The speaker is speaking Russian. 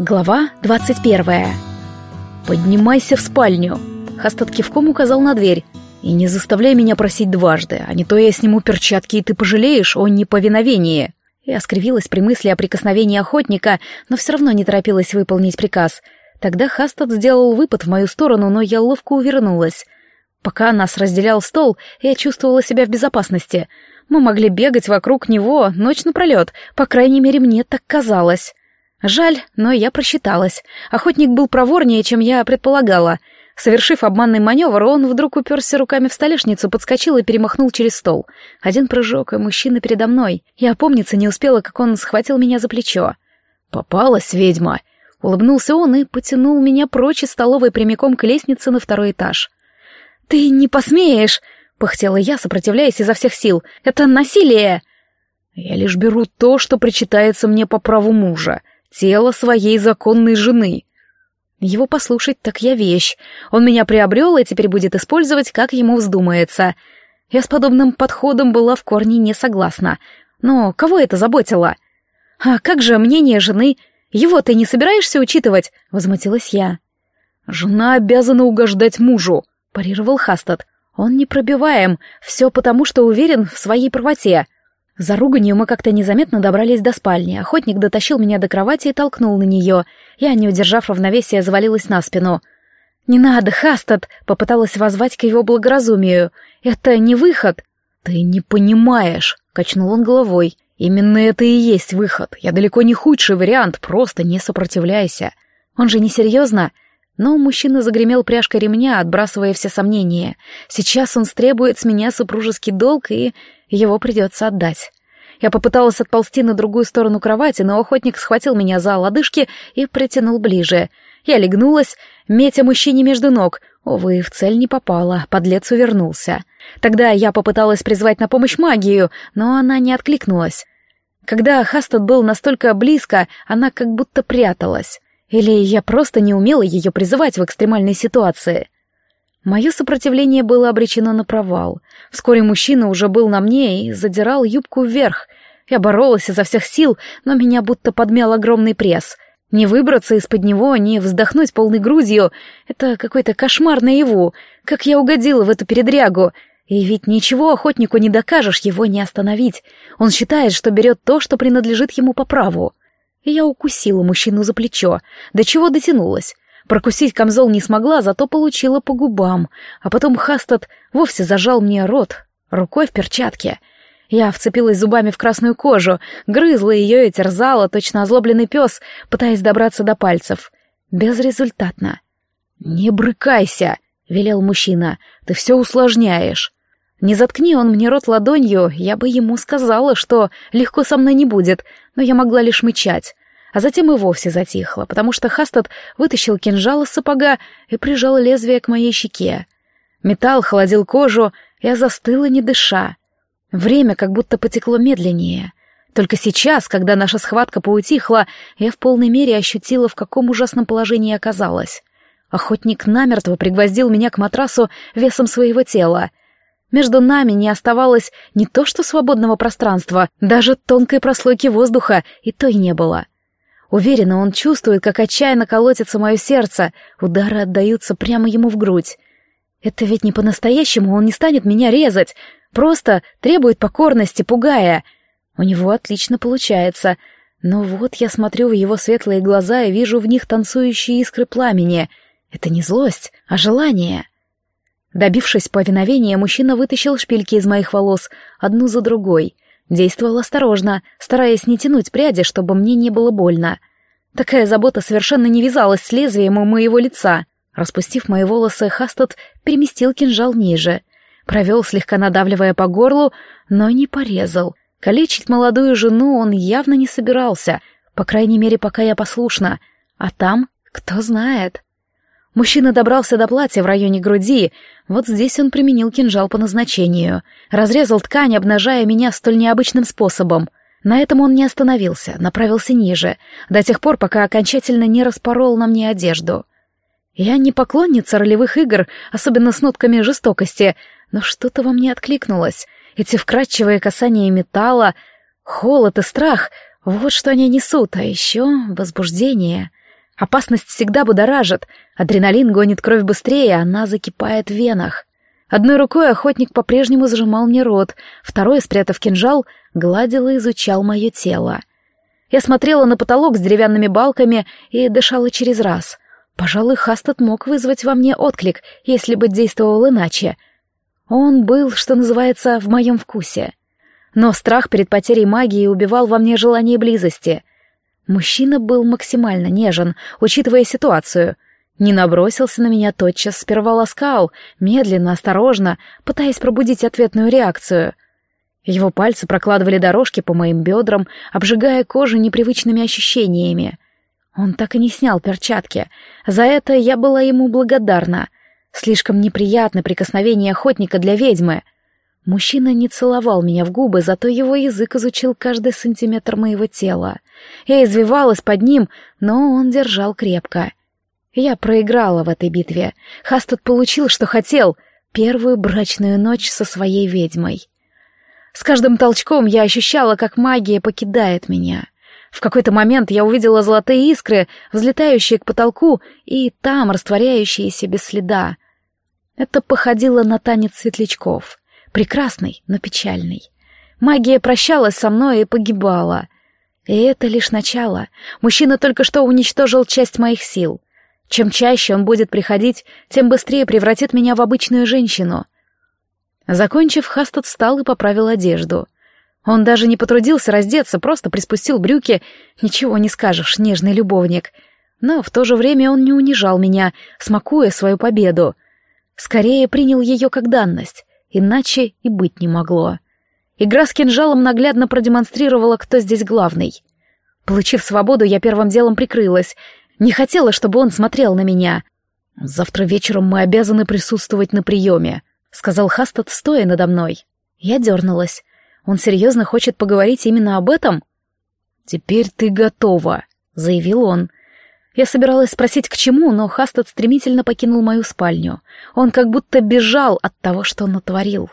Глава 21. «Поднимайся в спальню!» Хастад кивком указал на дверь. «И не заставляй меня просить дважды, а не то я сниму перчатки, и ты пожалеешь о неповиновении!» Я скривилась при мысли о прикосновении охотника, но все равно не торопилась выполнить приказ. Тогда Хастад сделал выпад в мою сторону, но я ловко увернулась. Пока нас разделял стол, я чувствовала себя в безопасности. Мы могли бегать вокруг него ночь напролет, по крайней мере, мне так казалось. Жаль, но я просчиталась. Охотник был проворнее, чем я предполагала. Совершив обманный маневр, он вдруг уперся руками в столешницу, подскочил и перемахнул через стол. Один прыжок, и мужчина передо мной. Я опомниться не успела, как он схватил меня за плечо. «Попалась ведьма!» Улыбнулся он и потянул меня прочь из столовой прямиком к лестнице на второй этаж. «Ты не посмеешь!» — пыхтела я, сопротивляясь изо всех сил. «Это насилие!» «Я лишь беру то, что причитается мне по праву мужа тело своей законной жены. Его послушать так я вещь. Он меня приобрел и теперь будет использовать, как ему вздумается. Я с подобным подходом была в корне не согласна. Но кого это заботило? А как же мнение жены? Его ты не собираешься учитывать? Возмутилась я. Жена обязана угождать мужу, парировал Хастад. Он непробиваем, все потому, что уверен в своей правоте. За руганью мы как-то незаметно добрались до спальни. Охотник дотащил меня до кровати и толкнул на нее. Я, не удержав равновесия, завалилась на спину. «Не надо, Хастад!» — попыталась возвать к его благоразумию. «Это не выход!» «Ты не понимаешь!» — качнул он головой. «Именно это и есть выход. Я далеко не худший вариант, просто не сопротивляйся». «Он же несерьезно?» Но мужчина загремел пряжкой ремня, отбрасывая все сомнения. Сейчас он стребует с меня супружеский долг, и его придется отдать. Я попыталась отползти на другую сторону кровати, но охотник схватил меня за лодыжки и притянул ближе. Я легнулась, метя мужчине между ног. Увы, в цель не попала, подлец увернулся. Тогда я попыталась призвать на помощь магию, но она не откликнулась. Когда Хастад был настолько близко, она как будто пряталась. Или я просто не умела ее призывать в экстремальной ситуации. Мое сопротивление было обречено на провал. Вскоре мужчина уже был на мне и задирал юбку вверх. Я боролась изо всех сил, но меня будто подмял огромный пресс. Не выбраться из-под него, не вздохнуть полной грудью — это какой-то кошмар наяву. Как я угодила в эту передрягу. И ведь ничего охотнику не докажешь, его не остановить. Он считает, что берет то, что принадлежит ему по праву. Я укусила мужчину за плечо. До чего дотянулась? Прокусить камзол не смогла, зато получила по губам, а потом Хастад вовсе зажал мне рот рукой в перчатке. Я вцепилась зубами в красную кожу, грызла ее и терзала, точно озлобленный пес, пытаясь добраться до пальцев. Безрезультатно. «Не брыкайся!» — велел мужчина. «Ты все усложняешь». Не заткни он мне рот ладонью, я бы ему сказала, что легко со мной не будет, но я могла лишь мычать а затем и вовсе затихло, потому что Хастад вытащил кинжал из сапога и прижал лезвие к моей щеке. Металл холодил кожу, я застыла, не дыша. Время как будто потекло медленнее. Только сейчас, когда наша схватка поутихла, я в полной мере ощутила, в каком ужасном положении оказалась. Охотник намертво пригвоздил меня к матрасу весом своего тела. Между нами не оставалось не то что свободного пространства, даже тонкой прослойки воздуха и той не было. Уверена, он чувствует, как отчаянно колотится мое сердце, удары отдаются прямо ему в грудь. Это ведь не по-настоящему, он не станет меня резать, просто требует покорности, пугая. У него отлично получается. Но вот я смотрю в его светлые глаза и вижу в них танцующие искры пламени. Это не злость, а желание. Добившись повиновения, мужчина вытащил шпильки из моих волос, одну за другой — Действовал осторожно, стараясь не тянуть пряди, чтобы мне не было больно. Такая забота совершенно не вязалась с лезвием у моего лица. Распустив мои волосы, Хастад переместил кинжал ниже. Провел, слегка надавливая по горлу, но не порезал. Калечить молодую жену он явно не собирался, по крайней мере, пока я послушна. А там, кто знает. Мужчина добрался до платья в районе груди. Вот здесь он применил кинжал по назначению. Разрезал ткань, обнажая меня столь необычным способом. На этом он не остановился, направился ниже, до тех пор, пока окончательно не распорол на мне одежду. Я не поклонница ролевых игр, особенно с нотками жестокости, но что-то во мне откликнулось. Эти вкрадчивые касания металла, холод и страх — вот что они несут, а еще возбуждение — Опасность всегда будоражит, адреналин гонит кровь быстрее, она закипает в венах. Одной рукой охотник по-прежнему зажимал мне рот, второй, спрятав кинжал, гладил и изучал мое тело. Я смотрела на потолок с деревянными балками и дышала через раз. Пожалуй, Хастад мог вызвать во мне отклик, если бы действовал иначе. Он был, что называется, в моем вкусе. Но страх перед потерей магии убивал во мне желание близости. Мужчина был максимально нежен, учитывая ситуацию. Не набросился на меня тотчас, сперва ласкал, медленно, осторожно, пытаясь пробудить ответную реакцию. Его пальцы прокладывали дорожки по моим бедрам, обжигая кожу непривычными ощущениями. Он так и не снял перчатки. За это я была ему благодарна. Слишком неприятно прикосновение охотника для ведьмы — Мужчина не целовал меня в губы, зато его язык изучил каждый сантиметр моего тела. Я извивалась под ним, но он держал крепко. Я проиграла в этой битве. Хастад получил, что хотел — первую брачную ночь со своей ведьмой. С каждым толчком я ощущала, как магия покидает меня. В какой-то момент я увидела золотые искры, взлетающие к потолку и там растворяющиеся без следа. Это походило на танец светлячков — Прекрасный, но печальный. Магия прощалась со мной и погибала. И это лишь начало. Мужчина только что уничтожил часть моих сил. Чем чаще он будет приходить, тем быстрее превратит меня в обычную женщину. Закончив, Хастад встал и поправил одежду. Он даже не потрудился раздеться, просто приспустил брюки. Ничего не скажешь, нежный любовник. Но в то же время он не унижал меня, смакуя свою победу. Скорее принял ее как данность. Иначе и быть не могло. Игра с кинжалом наглядно продемонстрировала, кто здесь главный. Получив свободу, я первым делом прикрылась. Не хотела, чтобы он смотрел на меня. «Завтра вечером мы обязаны присутствовать на приеме», — сказал Хастад, стоя надо мной. Я дернулась. Он серьезно хочет поговорить именно об этом? «Теперь ты готова», — заявил он. Я собиралась спросить, к чему, но Хастад стремительно покинул мою спальню. Он как будто бежал от того, что натворил.